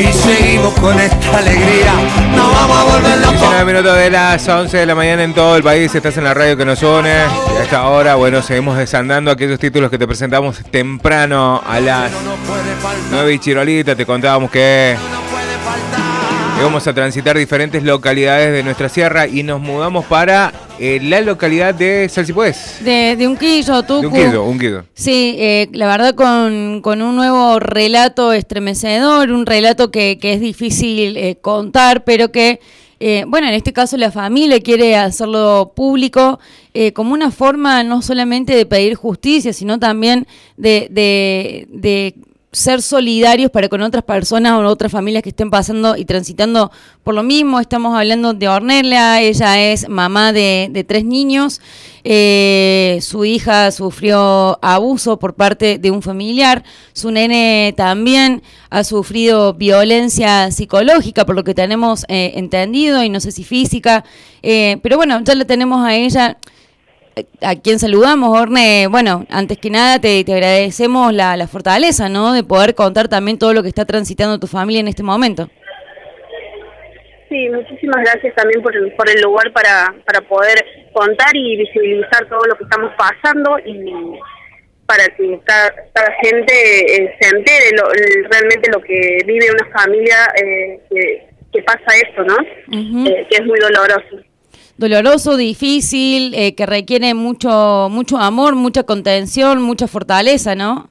Si seguimos con esta alegría, no vamos a volver locos. 19 minutos de las 11 de la mañana en todo el país. Estás en la radio que nos une. Y a esta bueno, seguimos desandando aquellos títulos que te presentamos temprano a las 9 y chirolita. Te contábamos que Vamos a transitar diferentes localidades de nuestra sierra y nos mudamos para eh, la localidad de Salsipués. De, de Unquillo, Tucu. De Unquillo, Unquillo. Sí, eh, la verdad con, con, un nuevo relato estremecedor, un relato que, que es difícil eh, contar, pero que, eh, bueno, en este caso la familia quiere hacerlo público como una forma no solamente de pedir justicia, sino también de, de, de ser solidarios para con otras personas o otras familias que estén pasando y transitando por lo mismo. Estamos hablando de Ornella, ella es mamá de, tres niños, eh, su hija sufrió abuso por parte de un familiar, su nene también ha sufrido violencia psicológica, por lo que tenemos eh, entendido, y no sé si física, eh, pero bueno, ya la tenemos a ella a quien saludamos, Orne, bueno, antes que nada te, te agradecemos la, la, fortaleza, ¿no? De poder contar también todo lo que está transitando tu familia en este momento. Sí, muchísimas gracias también por el, por el lugar para, para poder contar y visibilizar todo lo que estamos pasando y para que cada, cada gente eh, se entere lo, realmente lo que vive una familia eh, que, que, pasa esto, ¿no? Uh -huh. eh, que es muy doloroso doloroso, difícil, eh, que requiere mucho, mucho amor, mucha contención, mucha fortaleza, ¿no?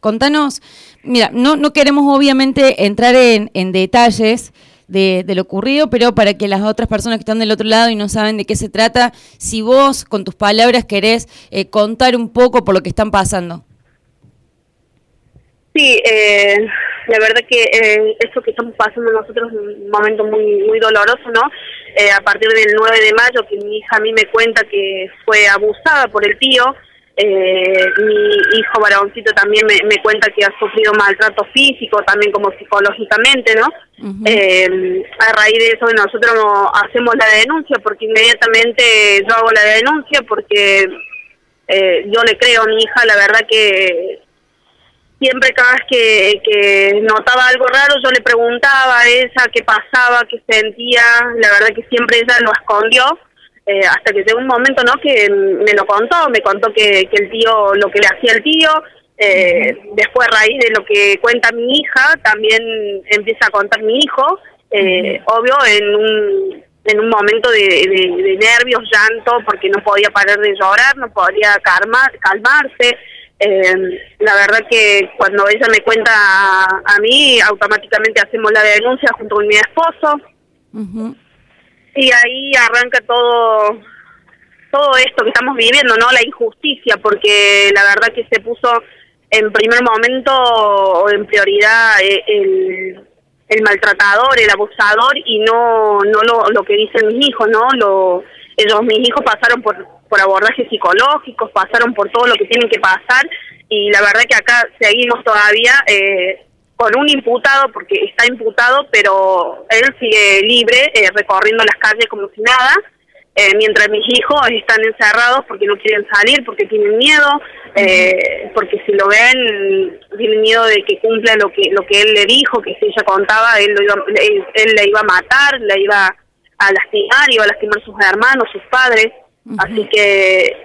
Contanos, mira, no, no queremos obviamente entrar en, detalles de, de, lo ocurrido, pero para que las otras personas que están del otro lado y no saben de qué se trata, si vos con tus palabras querés eh, contar un poco por lo que están pasando. Sí, eh, la verdad que eh, eso que estamos pasando nosotros es un momento muy muy doloroso, ¿no? Eh, a partir del 9 de mayo, que mi hija a mí me cuenta que fue abusada por el tío, eh, mi hijo varoncito también me, me, cuenta que ha sufrido maltrato físico, también como psicológicamente, ¿no? Uh -huh. eh, a raíz de eso nosotros hacemos la denuncia, porque inmediatamente yo hago la denuncia, porque eh, yo le creo a mi hija, la verdad que siempre cada vez que, que notaba algo raro yo le preguntaba a ella qué pasaba, qué sentía, la verdad que siempre ella lo escondió, eh, hasta que llegó un momento no que me lo contó, me contó que, que el tío, lo que le hacía el tío, eh, después a raíz de lo que cuenta mi hija, también empieza a contar mi hijo, eh, obvio en un, en un momento de, de, de nervios, llanto, porque no podía parar de llorar, no podía calmar, calmarse, eh, la verdad que cuando ella me cuenta a, a, mí, automáticamente hacemos la denuncia junto con mi esposo. Uh -huh. Y ahí arranca todo todo esto que estamos viviendo, ¿no? La injusticia, porque la verdad que se puso en primer momento o en prioridad eh, el, el maltratador, el abusador y no no lo, lo que dicen mis hijos, ¿no? Lo, ellos, mis hijos pasaron por por abordajes psicológicos, pasaron por todo lo que tienen que pasar y la verdad que acá seguimos todavía eh, con un imputado, porque está imputado, pero él sigue libre, eh, recorriendo las calles como si nada, eh, mientras mis hijos están encerrados porque no quieren salir, porque tienen miedo, eh, porque si lo ven tienen miedo de que cumpla lo que lo que él le dijo, que si ella contaba él lo iba él, él le iba a matar, le iba a lastimar, iba a lastimar a sus hermanos, sus padres. Así que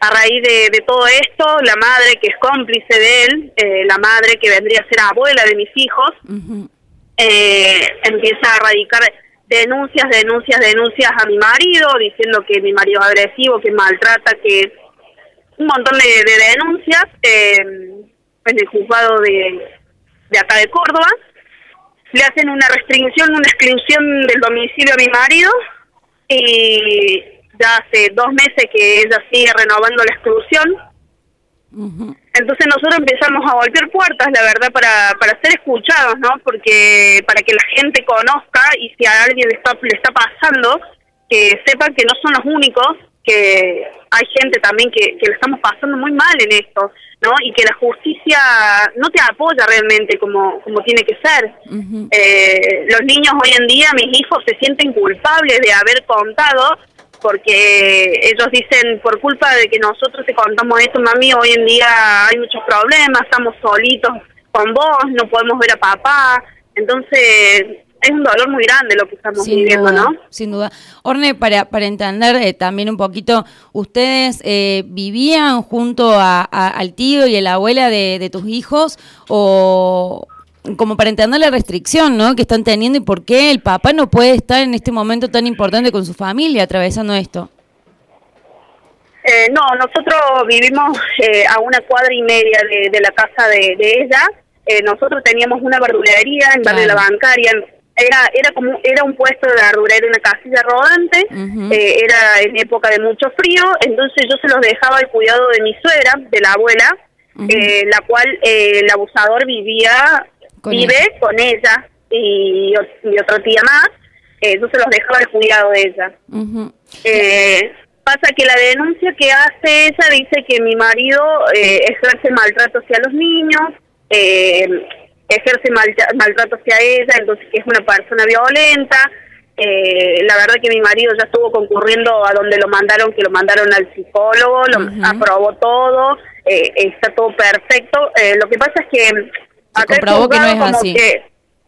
a raíz de, de, todo esto, la madre que es cómplice de él, eh, la madre que vendría a ser abuela de mis hijos, uh -huh. eh, empieza a radicar denuncias, denuncias, denuncias a mi marido, diciendo que mi marido es agresivo, que maltrata, que un montón de, de denuncias eh, en el juzgado de, de acá de Córdoba. Le hacen una restricción, una exclusión del domicilio a mi marido y ya hace dos meses que ella sigue renovando la exclusión. Uh -huh. Entonces nosotros empezamos a golpear puertas, la verdad, para, para ser escuchados, ¿no? Porque para que la gente conozca y si a alguien le está, le está pasando, que sepan que no son los únicos, que hay gente también que, que le estamos pasando muy mal en esto, ¿no? Y que la justicia no te apoya realmente como, como tiene que ser. Uh -huh. eh, los niños hoy en día, mis hijos, se sienten culpables de haber contado porque ellos dicen, por culpa de que nosotros te contamos esto, mami, hoy en día hay muchos problemas, estamos solitos con vos, no podemos ver a papá, Entonces, es un dolor muy grande lo que estamos viviendo, ¿no? Sin duda. Orne, para, para entender eh, también un poquito, ¿ustedes eh, vivían junto a, al tío y a la abuela de, de tus hijos o, como para entender la restricción ¿no? que están teniendo y por qué el papá no puede estar en este momento tan importante con su familia atravesando esto. Eh, no, nosotros vivimos eh, a una cuadra y media de, la casa de, ella. Eh, nosotros teníamos una verdulería en Barrio de la Bancaria. Era era como era un puesto de verdurera, una casilla rodante. era en época de mucho frío, entonces yo se los dejaba al cuidado de mi suegra, de la abuela, la cual el abusador vivía vive con ella y, otra tía más, yo se los dejaba al cuidado de ella. eh, pasa que la denuncia que hace ella dice que mi marido eh, ejerce maltrato hacia los niños, eh, ejerce maltrato hacia ella, entonces que es una persona violenta. Eh, la verdad que mi marido ya estuvo concurriendo a donde lo mandaron, que lo mandaron al psicólogo, lo aprobó todo, eh, está todo perfecto. Eh, lo que pasa es que se comprobó que no es así.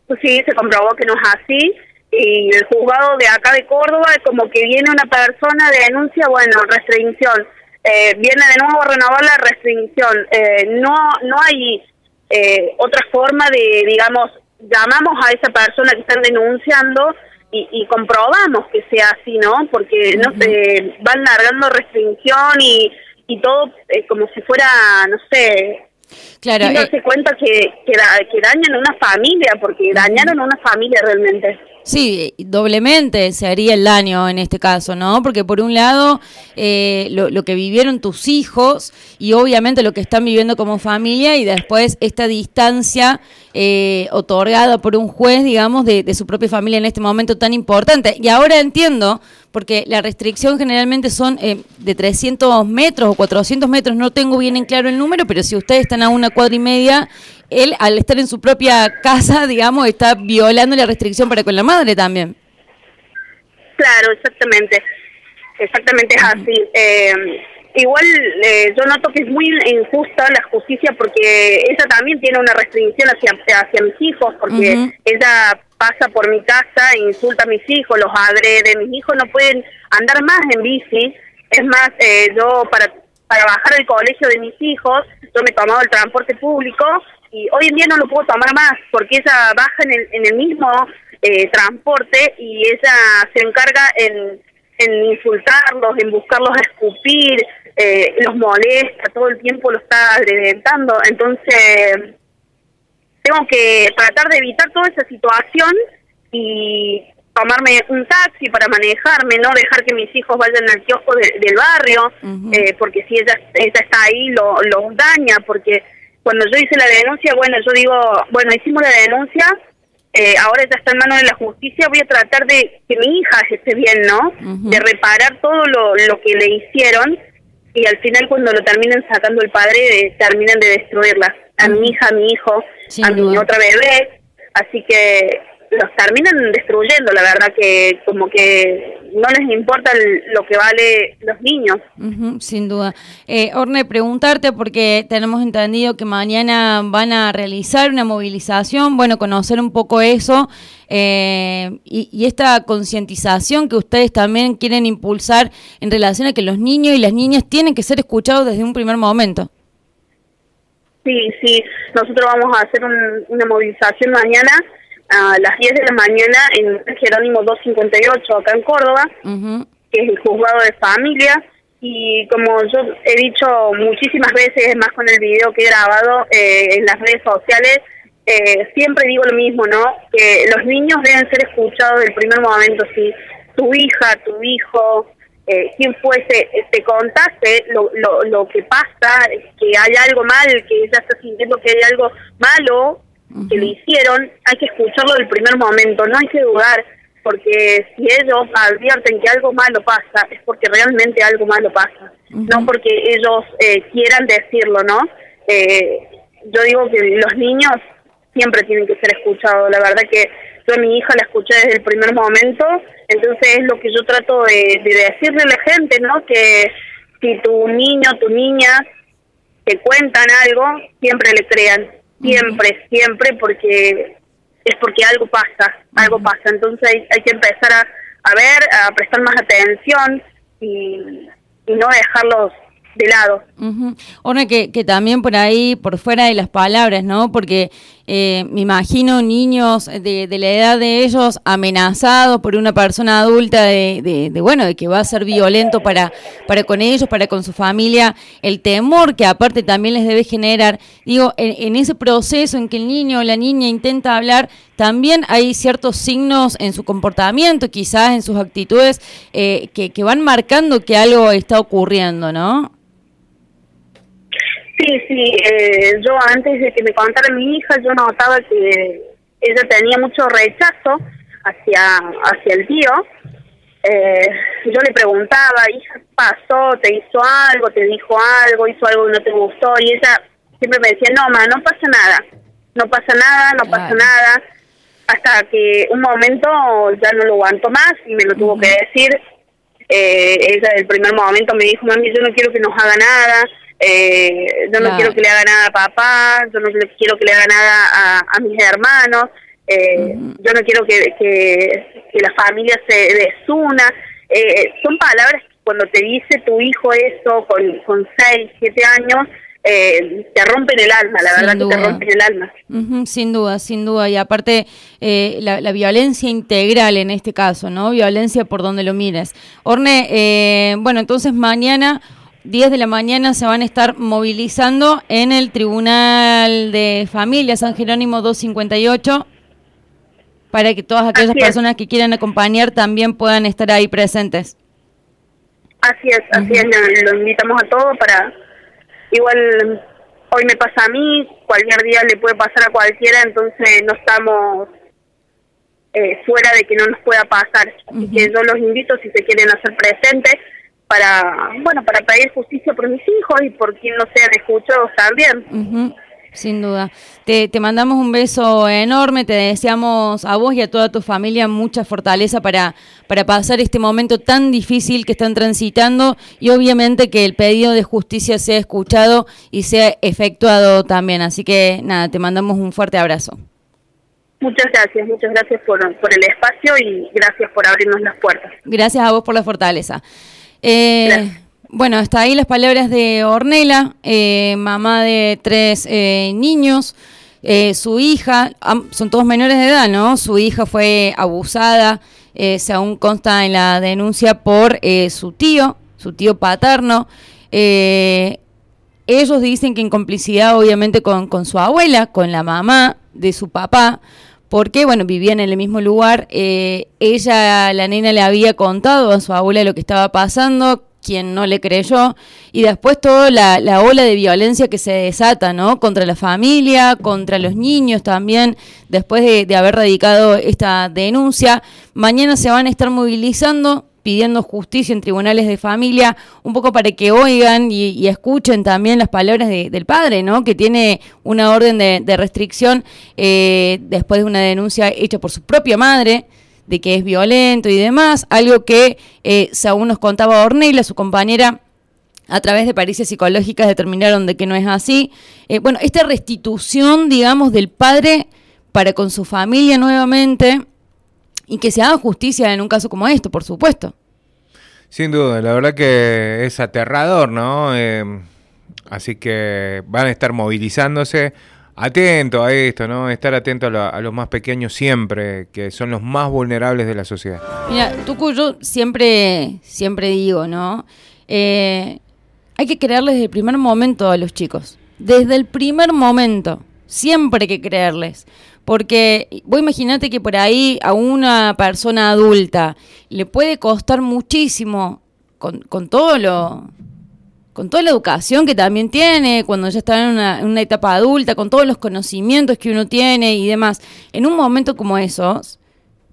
Pues sí, se comprobó que no es así. Y el juzgado de acá de Córdoba como que viene una persona de denuncia, bueno, restricción. Eh, viene de nuevo a renovar la restricción. Eh, no, no hay eh, otra forma de, digamos, llamamos a esa persona que están denunciando y, y comprobamos que sea así, ¿no? Porque no se van largando restricción y, y todo como si fuera, no sé, Claro, y no se cuenta que, que, que dañan a una familia, porque dañaron a una familia realmente. Sí, doblemente se haría el daño en este caso, ¿no? Porque por un lado, eh, lo, lo, que vivieron tus hijos y obviamente lo que están viviendo como familia y después esta distancia eh, otorgada por un juez, digamos, de, de, su propia familia en este momento tan importante. Y ahora entiendo, porque la restricción generalmente son eh, de 300 metros o 400 metros, no tengo bien en claro el número, pero si ustedes están a una cuadra y media, él al estar en su propia casa, digamos, está violando la restricción para con la madre también. Claro, exactamente. Exactamente es así. Eh, igual eh, yo noto que es muy injusta la justicia porque ella también tiene una restricción hacia, hacia mis hijos, porque ella pasa por mi casa insulta a mis hijos, los agrede, mis hijos no pueden andar más en bici. Es más, eh, yo para, para bajar al colegio de mis hijos, yo me tomaba el transporte público y hoy en día no lo puedo tomar más porque ella baja en el, en el mismo eh, transporte y ella se encarga en, en insultarlos, en buscarlos a escupir, eh, los molesta, todo el tiempo lo está agredentando. Entonces, tengo que tratar de evitar toda esa situación y tomarme un taxi para manejarme, no dejar que mis hijos vayan al kiosco del barrio, eh, porque si ella, ella está ahí lo, los daña, porque cuando yo hice la denuncia, bueno, yo digo, bueno, hicimos la denuncia, eh, ahora ya está en manos de la justicia, voy a tratar de que mi hija esté bien, ¿no? De reparar todo lo, lo que le hicieron y al final cuando lo terminan sacando el padre, eh, terminan de destruirla. A mi hija, a mi hijo, a mi otra bebé. Así que los terminan destruyendo, la verdad que como que no les importa lo que vale los niños. sin duda. Eh, Orne, preguntarte porque tenemos entendido que mañana van a realizar una movilización, bueno, conocer un poco eso eh, y, y, esta concientización que ustedes también quieren impulsar en relación a que los niños y las niñas tienen que ser escuchados desde un primer momento. Sí, sí, nosotros vamos a hacer una movilización mañana a las 10 de la mañana en Jerónimo 258 acá en Córdoba, que es el juzgado de familia. Y como yo he dicho muchísimas veces, más con el video que he grabado eh, en las redes sociales, eh, siempre digo lo mismo, ¿no? Que los niños deben ser escuchados del primer momento. Si tu hija, tu hijo, eh, quien fuese, te contaste lo, lo, lo que pasa, que hay algo mal, que ella está sintiendo que hay algo malo, que le hicieron, hay que escucharlo del primer momento, no hay que dudar, porque si ellos advierten que algo malo pasa, es porque realmente algo malo pasa, no porque ellos eh, quieran decirlo, ¿no? Eh, yo digo que los niños siempre tienen que ser escuchados, la verdad que yo a mi hija la escuché desde el primer momento, entonces es lo que yo trato de, de decirle a la gente, ¿no? Que si tu niño, tu niña te cuentan algo, siempre le crean siempre, siempre, porque es porque algo pasa, algo pasa. Entonces hay, que empezar a, a, ver, a prestar más atención y, y no dejarlos de lado. Ahora que, que también por ahí, por fuera de las palabras, ¿no? Porque eh, me imagino niños de, la edad de ellos amenazados por una persona adulta de, de, bueno, de que va a ser violento para, para con ellos, para con su familia, el temor que aparte también les debe generar. Digo, en, ese proceso en que el niño o la niña intenta hablar, también hay ciertos signos en su comportamiento, quizás en sus actitudes, eh, que van marcando que algo está ocurriendo, ¿no? Sí, sí, eh, yo antes de que me contara mi hija, yo notaba que ella tenía mucho rechazo hacia, hacia el tío. Eh, yo le preguntaba, hija, ¿qué pasó? ¿Te hizo algo? ¿Te dijo algo? ¿Hizo algo que no te gustó? Y ella siempre me decía, no, ma, no pasa nada, no pasa nada, no pasa nada. Hasta que un momento ya no lo aguanto más y me lo tuvo que decir. Eh, ella el primer momento me dijo, mami, yo no quiero que nos haga nada eh, yo no quiero que le haga nada a papá, yo no quiero que le haga nada a, mis hermanos, eh, yo no quiero que, que, la familia se desuna. Eh, son palabras que cuando te dice tu hijo eso con, con 6, 7 años, eh, te rompen el alma, la verdad que te rompen el alma. sin duda, sin duda. Y aparte, eh, la, la, violencia integral en este caso, ¿no? Violencia por donde lo mires. Orne, eh, bueno, entonces mañana 10 de la mañana se van a estar movilizando en el Tribunal de Familia San Jerónimo 258 para que todas aquellas personas que quieran acompañar también puedan estar ahí presentes. Así es, así es, lo, invitamos a todos para, igual hoy me pasa a mí, cualquier día le puede pasar a cualquiera, entonces no estamos eh, fuera de que no nos pueda pasar. Así que yo los invito si se quieren hacer presentes para, bueno, para pedir justicia por mis hijos y por quien no sean escuchados también. Sin duda. Te, te mandamos un beso enorme, te deseamos a vos y a toda tu familia mucha fortaleza para, para pasar este momento tan difícil que están transitando y obviamente que el pedido de justicia sea escuchado y sea efectuado también. Así que nada, te mandamos un fuerte abrazo. Muchas gracias, muchas gracias por, por el espacio y gracias por abrirnos las puertas. Gracias a vos por la fortaleza. Eh, bueno, hasta ahí las palabras de Ornela, eh, mamá de tres eh, niños. su hija, son todos menores de edad, ¿no? Su hija fue abusada, se aún consta en la denuncia por su tío, su tío paterno. ellos dicen que en complicidad, obviamente, con, con su abuela, con la mamá de su papá, porque, bueno, vivían en el mismo lugar. Eh, ella, la nena, le había contado a su abuela lo que estaba pasando, quien no le creyó, y después toda la, la, ola de violencia que se desata, ¿no? Contra la familia, contra los niños también, después de, de haber radicado esta denuncia. Mañana se van a estar movilizando pidiendo justicia en tribunales de familia, un poco para que oigan y, escuchen también las palabras del padre, ¿no? Que tiene una orden de, restricción eh, después de una denuncia hecha por su propia madre de que es violento y demás, algo que eh, según nos contaba Ornella, su compañera, a través de pericias psicológicas determinaron de que no es así. Eh, bueno, esta restitución, digamos, del padre para con su familia nuevamente, y que se haga justicia en un caso como esto, por supuesto. Sin duda, la verdad que es aterrador, ¿no? Em, así que van a estar movilizándose. Atento a esto, ¿no? Estar atento a, los más pequeños siempre, que son los más vulnerables de la sociedad. Mira, Tucu, yo siempre, siempre digo, ¿no? Eh, hay que creerles desde el primer momento a los chicos. Desde el primer momento. Siempre hay que creerles. Porque vos imaginate que por ahí a una persona adulta le puede costar muchísimo con, con todo lo con toda la educación que también tiene, cuando ya está en una, en una, etapa adulta, con todos los conocimientos que uno tiene y demás, en un momento como esos,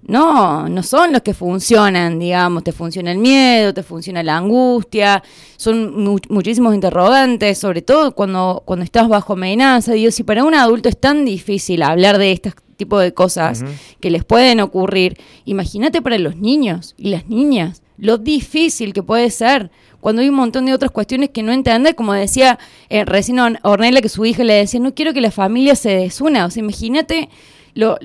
no, no son los que funcionan, digamos, te funciona el miedo, te funciona la angustia, son muchísimos interrogantes, sobre todo cuando, cuando estás bajo amenaza. Dios, si para un adulto es tan difícil hablar de este tipo de cosas que les pueden ocurrir, imagínate para los niños y las niñas, lo difícil que puede ser cuando hay un montón de otras cuestiones que no entiende, como decía eh, recién Ornella, que su hija le decía, no quiero que la familia se desuna, o sea, imagínate lo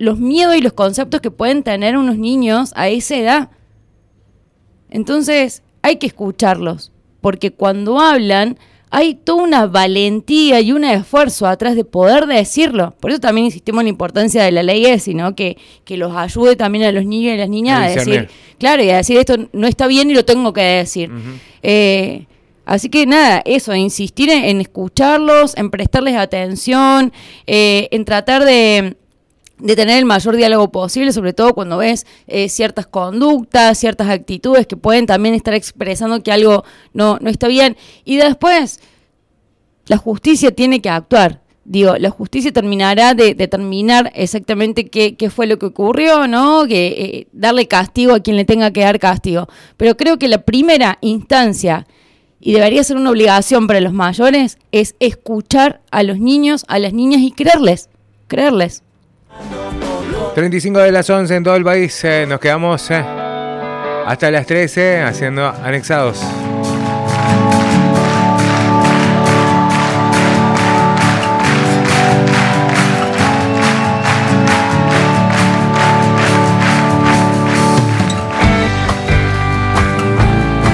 los miedos y los conceptos que pueden tener unos niños a esa edad. Entonces, hay que escucharlos, porque cuando hablan hay toda una valentía y un esfuerzo atrás de poder decirlo. Por eso también insistimos en la importancia de la ley ESI, ¿no? Que, que los ayude también a los niños y las niñas a, decir, claro, y a decir esto no está bien y lo tengo que decir. eh, Así que nada, eso, insistir en, escucharlos, en prestarles atención, eh, en tratar de, tener el mayor diálogo posible, sobre todo cuando ves eh, ciertas conductas, ciertas actitudes que pueden también estar expresando que algo no, no está bien. Y después, la justicia tiene que actuar. Digo, la justicia terminará de determinar exactamente qué, qué, fue lo que ocurrió, ¿no? Que eh, darle castigo a quien le tenga que dar castigo. Pero creo que la primera instancia y debería ser una obligación para los mayores, es escuchar a los niños, a las niñas y creerles, creerles. 35 de las 11 en todo el país, eh, nos quedamos eh, hasta las 13 haciendo anexados.